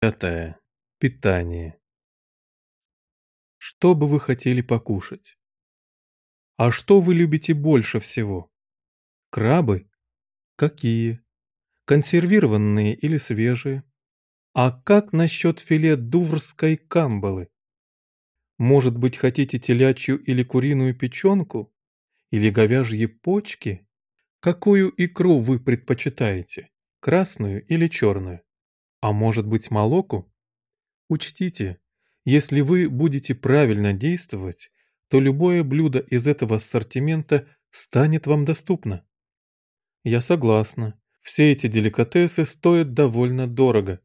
Пятое. Питание. Что бы вы хотели покушать? А что вы любите больше всего? Крабы? Какие? Консервированные или свежие? А как насчет филе дуврской камбалы? Может быть, хотите телячью или куриную печенку? Или говяжьи почки? Какую икру вы предпочитаете? Красную или черную? А может быть молоку? Учтите, если вы будете правильно действовать, то любое блюдо из этого ассортимента станет вам доступно. Я согласна, все эти деликатесы стоят довольно дорого,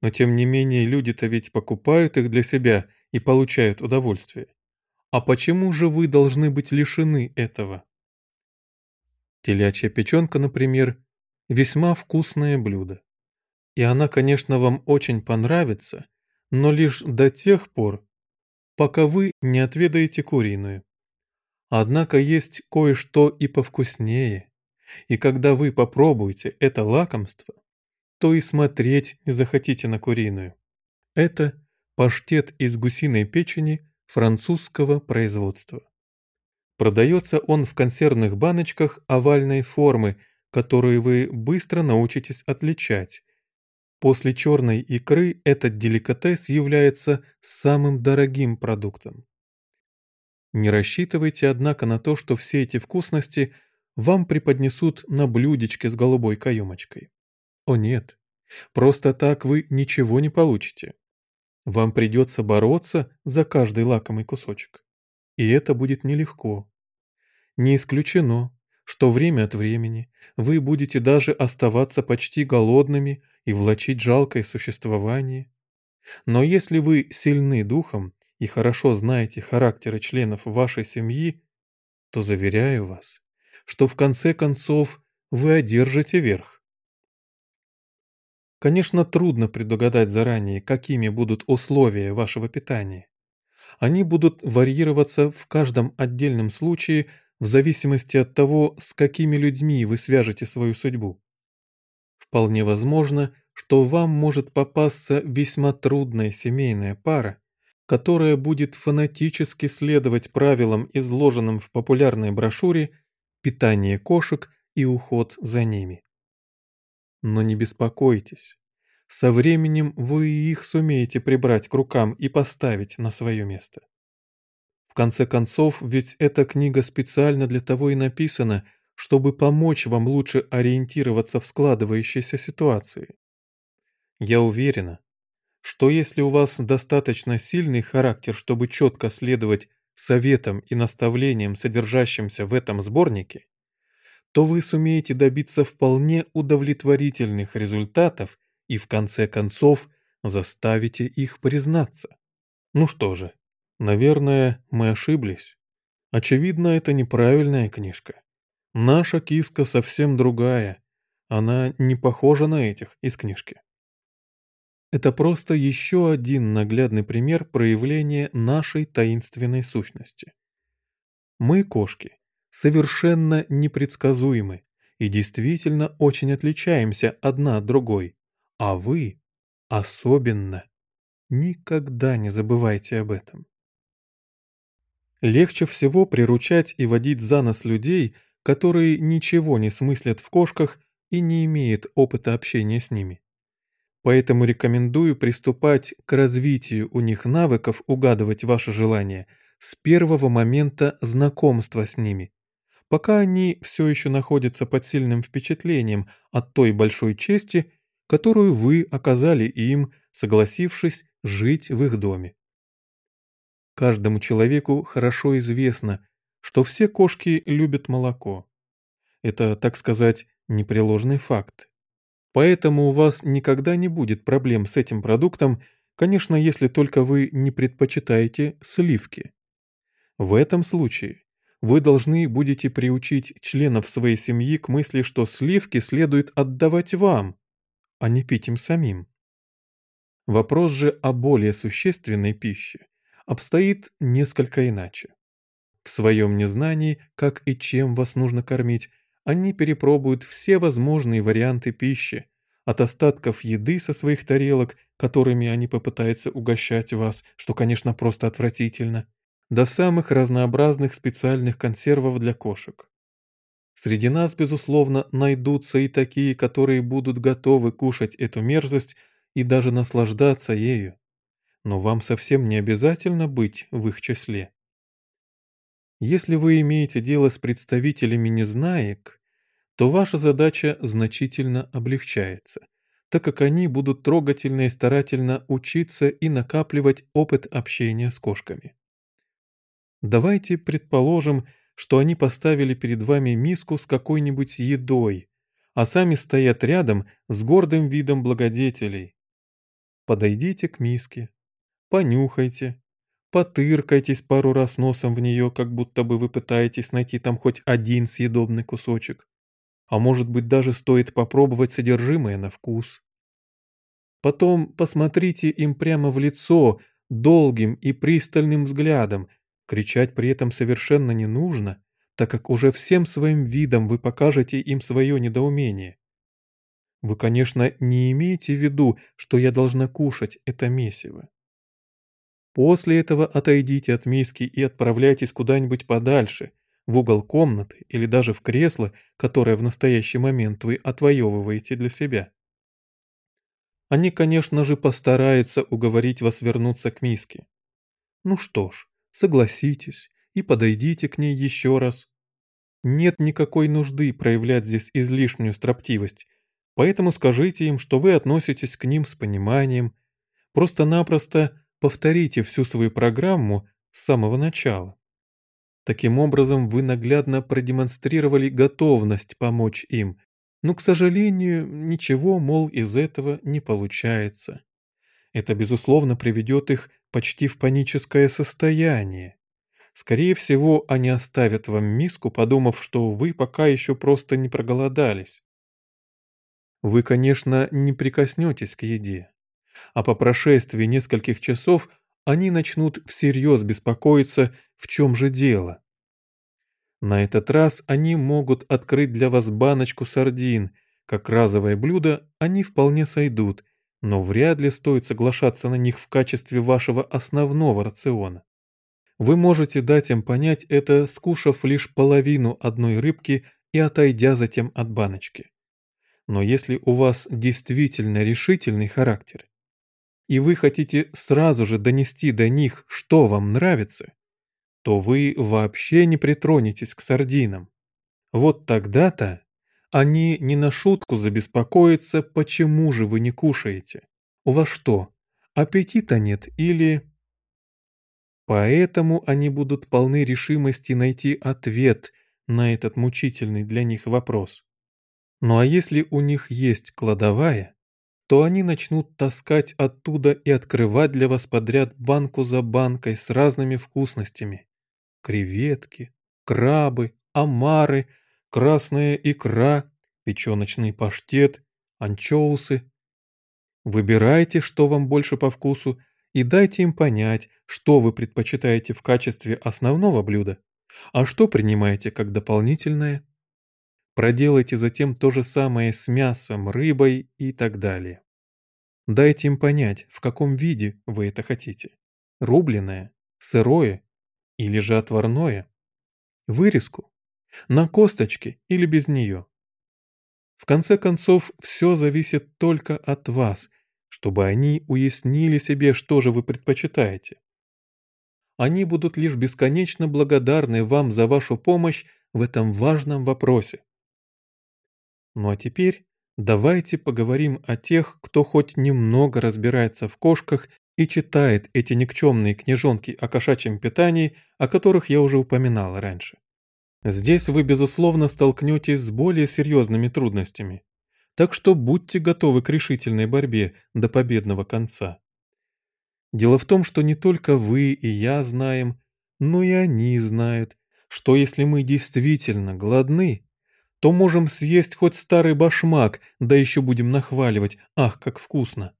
но тем не менее люди-то ведь покупают их для себя и получают удовольствие. А почему же вы должны быть лишены этого? Телячья печенка, например, весьма вкусное блюдо. И она, конечно, вам очень понравится, но лишь до тех пор, пока вы не отведаете куриную. Однако есть кое-что и повкуснее, и когда вы попробуете это лакомство, то и смотреть не захотите на куриную. Это паштет из гусиной печени французского производства. Продается он в консервных баночках овальной формы, которые вы быстро научитесь отличать, После черной икры этот деликатес является самым дорогим продуктом. Не рассчитывайте, однако, на то, что все эти вкусности вам преподнесут на блюдечке с голубой каемочкой. О нет, просто так вы ничего не получите. Вам придется бороться за каждый лакомый кусочек. И это будет нелегко. Не исключено, что время от времени вы будете даже оставаться почти голодными и влачить жалкое существование. Но если вы сильны духом и хорошо знаете характеры членов вашей семьи, то заверяю вас, что в конце концов вы одержите верх. Конечно, трудно предугадать заранее, какими будут условия вашего питания. Они будут варьироваться в каждом отдельном случае в зависимости от того, с какими людьми вы свяжете свою судьбу. Вполне возможно, что вам может попасться весьма трудная семейная пара, которая будет фанатически следовать правилам, изложенным в популярной брошюре «Питание кошек и уход за ними». Но не беспокойтесь, со временем вы их сумеете прибрать к рукам и поставить на свое место. В конце концов, ведь эта книга специально для того и написана, чтобы помочь вам лучше ориентироваться в складывающейся ситуации. Я уверена, что если у вас достаточно сильный характер, чтобы четко следовать советам и наставлениям, содержащимся в этом сборнике, то вы сумеете добиться вполне удовлетворительных результатов и в конце концов заставите их признаться. Ну что же, наверное, мы ошиблись. Очевидно, это неправильная книжка. Наша киска совсем другая. Она не похожа на этих из книжки. Это просто еще один наглядный пример проявления нашей таинственной сущности. Мы, кошки, совершенно непредсказуемы и действительно очень отличаемся одна от другой, а вы особенно. Никогда не забывайте об этом. Легче всего приручать и водить за нос людей – которые ничего не смыслят в кошках и не имеют опыта общения с ними. Поэтому рекомендую приступать к развитию у них навыков угадывать ваши желания с первого момента знакомства с ними, пока они все еще находятся под сильным впечатлением от той большой чести, которую вы оказали им, согласившись жить в их доме. Каждому человеку хорошо известно, что все кошки любят молоко. Это, так сказать, непреложный факт. Поэтому у вас никогда не будет проблем с этим продуктом, конечно, если только вы не предпочитаете сливки. В этом случае вы должны будете приучить членов своей семьи к мысли, что сливки следует отдавать вам, а не пить им самим. Вопрос же о более существенной пище обстоит несколько иначе. В своем незнании, как и чем вас нужно кормить, они перепробуют все возможные варианты пищи, от остатков еды со своих тарелок, которыми они попытаются угощать вас, что, конечно, просто отвратительно, до самых разнообразных специальных консервов для кошек. Среди нас, безусловно, найдутся и такие, которые будут готовы кушать эту мерзость и даже наслаждаться ею. Но вам совсем не обязательно быть в их числе. Если вы имеете дело с представителями незнаек, то ваша задача значительно облегчается, так как они будут трогательно и старательно учиться и накапливать опыт общения с кошками. Давайте предположим, что они поставили перед вами миску с какой-нибудь едой, а сами стоят рядом с гордым видом благодетелей. Подойдите к миске, понюхайте, потыркайтесь пару раз носом в нее, как будто бы вы пытаетесь найти там хоть один съедобный кусочек. А может быть даже стоит попробовать содержимое на вкус. Потом посмотрите им прямо в лицо долгим и пристальным взглядом Кричать при этом совершенно не нужно, так как уже всем своим видом вы покажете им свое недоумение. Вы, конечно, не имеете в виду, что я должна кушать это месиво. После этого отойдите от миски и отправляйтесь куда-нибудь подальше, в угол комнаты или даже в кресло, которое в настоящий момент вы отвоевываете для себя. Они, конечно же, постараются уговорить вас вернуться к миске. Ну что ж, согласитесь и подойдите к ней еще раз. Нет никакой нужды проявлять здесь излишнюю строптивость, поэтому скажите им, что вы относитесь к ним с пониманием, просто-напросто повторите всю свою программу с самого начала. Таким образом, вы наглядно продемонстрировали готовность помочь им, но, к сожалению, ничего, мол, из этого не получается. Это, безусловно, приведет их почти в паническое состояние. Скорее всего, они оставят вам миску, подумав, что вы пока еще просто не проголодались. Вы, конечно, не прикоснетесь к еде, а по прошествии нескольких часов они начнут всерьез беспокоиться, в чем же дело. На этот раз они могут открыть для вас баночку сардин, как разовое блюдо они вполне сойдут, но вряд ли стоит соглашаться на них в качестве вашего основного рациона. Вы можете дать им понять это, скушав лишь половину одной рыбки и отойдя затем от баночки. Но если у вас действительно решительный характер, и вы хотите сразу же донести до них, что вам нравится, то вы вообще не притронетесь к сардинам. Вот тогда-то они не на шутку забеспокоятся, почему же вы не кушаете. У вас что, аппетита нет или... Поэтому они будут полны решимости найти ответ на этот мучительный для них вопрос. Ну а если у них есть кладовая, то они начнут таскать оттуда и открывать для вас подряд банку за банкой с разными вкусностями. Креветки, крабы, омары – красная икра, печеночный паштет, анчоусы. Выбирайте, что вам больше по вкусу, и дайте им понять, что вы предпочитаете в качестве основного блюда, а что принимаете как дополнительное. Проделайте затем то же самое с мясом, рыбой и так далее. Дайте им понять, в каком виде вы это хотите. Рубленое, сырое или же отварное. Вырезку на косточке или без нее. В конце концов, все зависит только от вас, чтобы они уяснили себе, что же вы предпочитаете. Они будут лишь бесконечно благодарны вам за вашу помощь в этом важном вопросе. Ну а теперь давайте поговорим о тех, кто хоть немного разбирается в кошках и читает эти никчемные книжонки о кошачьем питании, о которых я уже упоминал раньше. Здесь вы, безусловно, столкнетесь с более серьезными трудностями. Так что будьте готовы к решительной борьбе до победного конца. Дело в том, что не только вы и я знаем, но и они знают, что если мы действительно голодны, то можем съесть хоть старый башмак, да еще будем нахваливать, ах, как вкусно.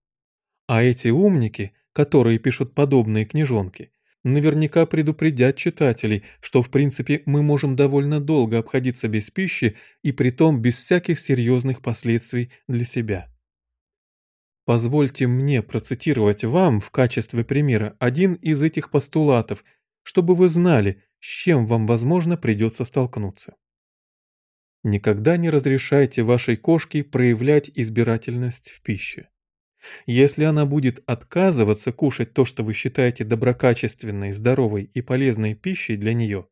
А эти умники, которые пишут подобные книжонки, наверняка предупредят читателей, что в принципе мы можем довольно долго обходиться без пищи и притом без всяких серьезных последствий для себя. Позвольте мне процитировать вам в качестве примера один из этих постулатов, чтобы вы знали, с чем вам, возможно, придется столкнуться. Никогда не разрешайте вашей кошке проявлять избирательность в пище. Если она будет отказываться кушать то, что вы считаете доброкачественной, здоровой и полезной пищей для нее,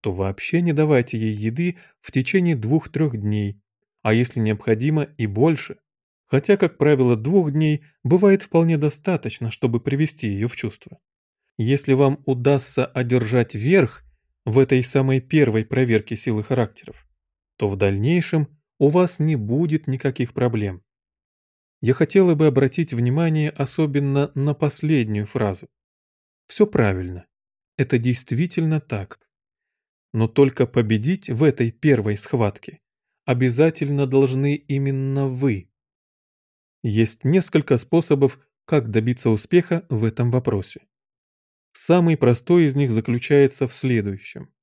то вообще не давайте ей еды в течение двух-трех дней, а если необходимо и больше. Хотя, как правило, двух дней бывает вполне достаточно, чтобы привести ее в чувство. Если вам удастся одержать верх в этой самой первой проверке силы характеров, то в дальнейшем у вас не будет никаких проблем. Я хотела бы обратить внимание особенно на последнюю фразу. Все правильно. Это действительно так. Но только победить в этой первой схватке обязательно должны именно вы. Есть несколько способов, как добиться успеха в этом вопросе. Самый простой из них заключается в следующем.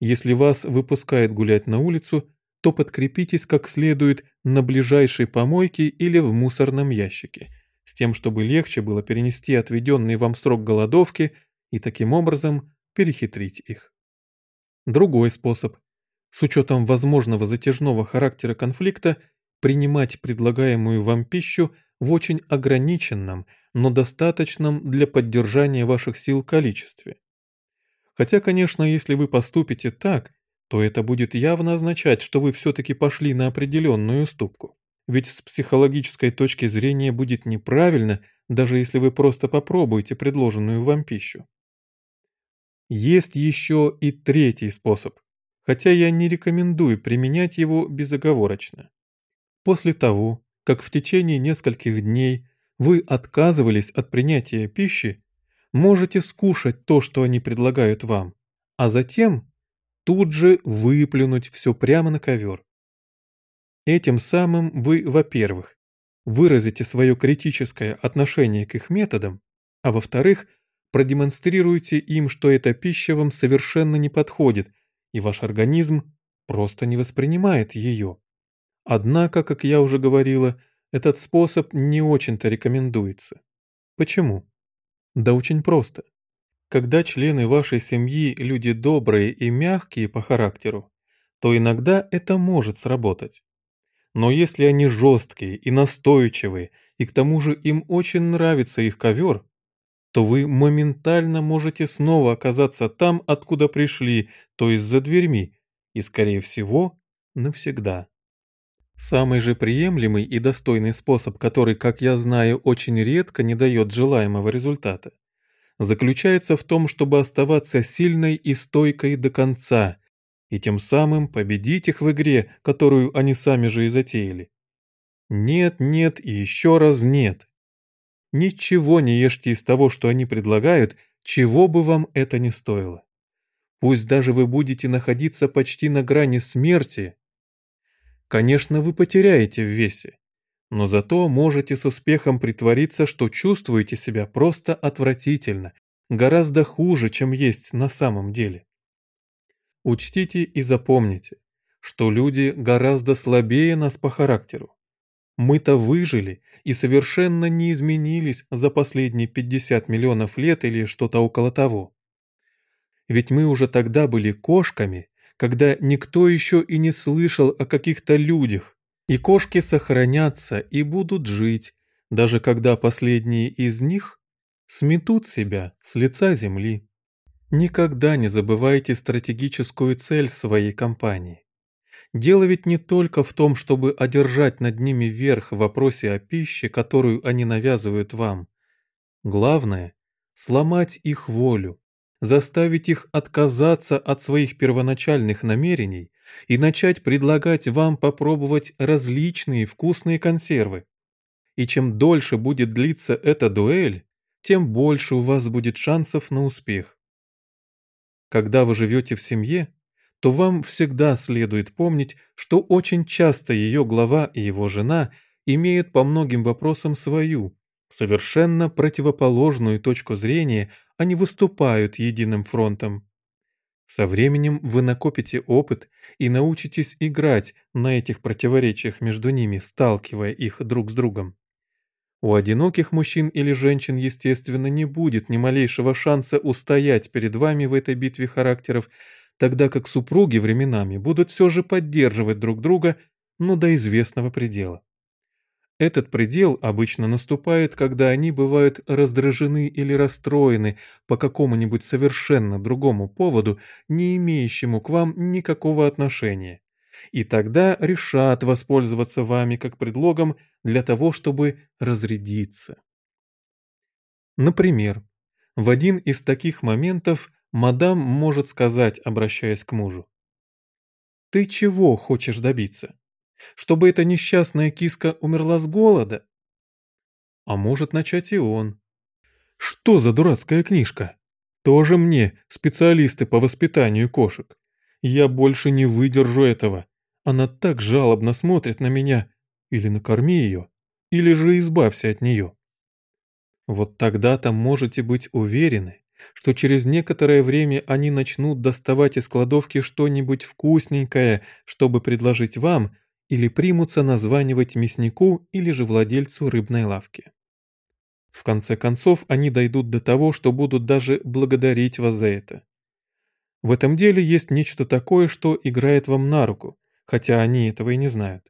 Если вас выпускают гулять на улицу, то подкрепитесь как следует на ближайшей помойке или в мусорном ящике, с тем, чтобы легче было перенести отведенный вам срок голодовки и таким образом перехитрить их. Другой способ. С учетом возможного затяжного характера конфликта, принимать предлагаемую вам пищу в очень ограниченном, но достаточном для поддержания ваших сил количестве. Хотя, конечно, если вы поступите так, то это будет явно означать, что вы все-таки пошли на определенную уступку. Ведь с психологической точки зрения будет неправильно, даже если вы просто попробуете предложенную вам пищу. Есть еще и третий способ, хотя я не рекомендую применять его безоговорочно. После того, как в течение нескольких дней вы отказывались от принятия пищи, можете скушать то, что они предлагают вам, а затем тут же выплюнуть все прямо на ковер. Этим самым вы, во-первых, выразите свое критическое отношение к их методам, а во-вторых, продемонстрируете им, что эта пища вам совершенно не подходит, и ваш организм просто не воспринимает ее. Однако, как я уже говорила, этот способ не очень-то рекомендуется. Почему? Да очень просто. Когда члены вашей семьи люди добрые и мягкие по характеру, то иногда это может сработать. Но если они жесткие и настойчивые, и к тому же им очень нравится их ковер, то вы моментально можете снова оказаться там, откуда пришли, то есть за дверьми, и, скорее всего, навсегда. Самый же приемлемый и достойный способ, который, как я знаю, очень редко не дает желаемого результата, заключается в том, чтобы оставаться сильной и стойкой до конца, и тем самым победить их в игре, которую они сами же и затеяли. Нет, нет и еще раз нет. Ничего не ешьте из того, что они предлагают, чего бы вам это ни стоило. Пусть даже вы будете находиться почти на грани смерти. Конечно, вы потеряете в весе, но зато можете с успехом притвориться, что чувствуете себя просто отвратительно, гораздо хуже, чем есть на самом деле. Учтите и запомните, что люди гораздо слабее нас по характеру. Мы-то выжили и совершенно не изменились за последние 50 миллионов лет или что-то около того. Ведь мы уже тогда были кошками, когда никто еще и не слышал о каких-то людях, и кошки сохранятся и будут жить, даже когда последние из них сметут себя с лица земли. Никогда не забывайте стратегическую цель своей компании. Дело ведь не только в том, чтобы одержать над ними верх в вопросе о пище, которую они навязывают вам. Главное – сломать их волю, заставить их отказаться от своих первоначальных намерений и начать предлагать вам попробовать различные вкусные консервы. И чем дольше будет длиться эта дуэль, тем больше у вас будет шансов на успех. Когда вы живете в семье, то вам всегда следует помнить, что очень часто ее глава и его жена имеют по многим вопросам свою, совершенно противоположную точку зрения, не выступают единым фронтом. Со временем вы накопите опыт и научитесь играть на этих противоречиях между ними, сталкивая их друг с другом. У одиноких мужчин или женщин, естественно, не будет ни малейшего шанса устоять перед вами в этой битве характеров, тогда как супруги временами будут все же поддерживать друг друга, но до известного предела. Этот предел обычно наступает, когда они бывают раздражены или расстроены по какому-нибудь совершенно другому поводу, не имеющему к вам никакого отношения. И тогда решат воспользоваться вами как предлогом для того, чтобы разрядиться. Например, в один из таких моментов мадам может сказать, обращаясь к мужу, «Ты чего хочешь добиться? Чтобы эта несчастная киска умерла с голода? А может начать и он. Что за дурацкая книжка? Тоже мне специалисты по воспитанию кошек. Я больше не выдержу этого. Она так жалобно смотрит на меня. Или накорми ее, или же избавься от нее. Вот тогда-то можете быть уверены, что через некоторое время они начнут доставать из кладовки что-нибудь вкусненькое, чтобы предложить вам, или примутся названивать мяснику или же владельцу рыбной лавки. В конце концов, они дойдут до того, что будут даже благодарить вас за это. В этом деле есть нечто такое, что играет вам на руку, хотя они этого и не знают.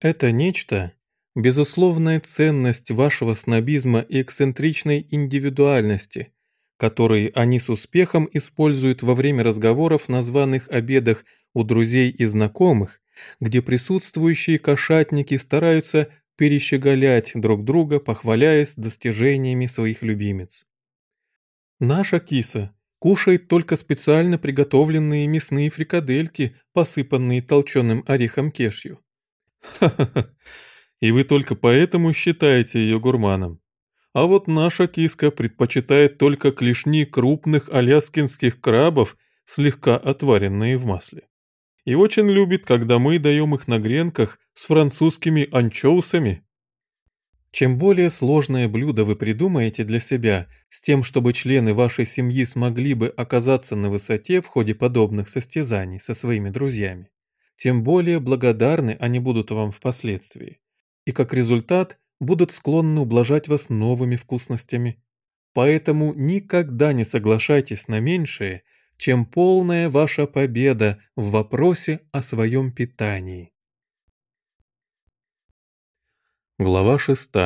Это нечто – безусловная ценность вашего снобизма и эксцентричной индивидуальности, которые они с успехом используют во время разговоров на званых обедах у друзей и знакомых где присутствующие кошатники стараются перещеголять друг друга, похваляясь достижениями своих любимец. Наша киса кушает только специально приготовленные мясные фрикадельки, посыпанные толченым орехом кешью. Ха-ха-ха, и вы только поэтому считаете ее гурманом. А вот наша киска предпочитает только клешни крупных аляскинских крабов, слегка отваренные в масле и очень любит, когда мы даем их на гренках с французскими анчоусами. Чем более сложное блюдо вы придумаете для себя, с тем, чтобы члены вашей семьи смогли бы оказаться на высоте в ходе подобных состязаний со своими друзьями, тем более благодарны они будут вам впоследствии. И как результат будут склонны ублажать вас новыми вкусностями. Поэтому никогда не соглашайтесь на меньшее – чем полная ваша победа в вопросе о своем питании. Глава 6.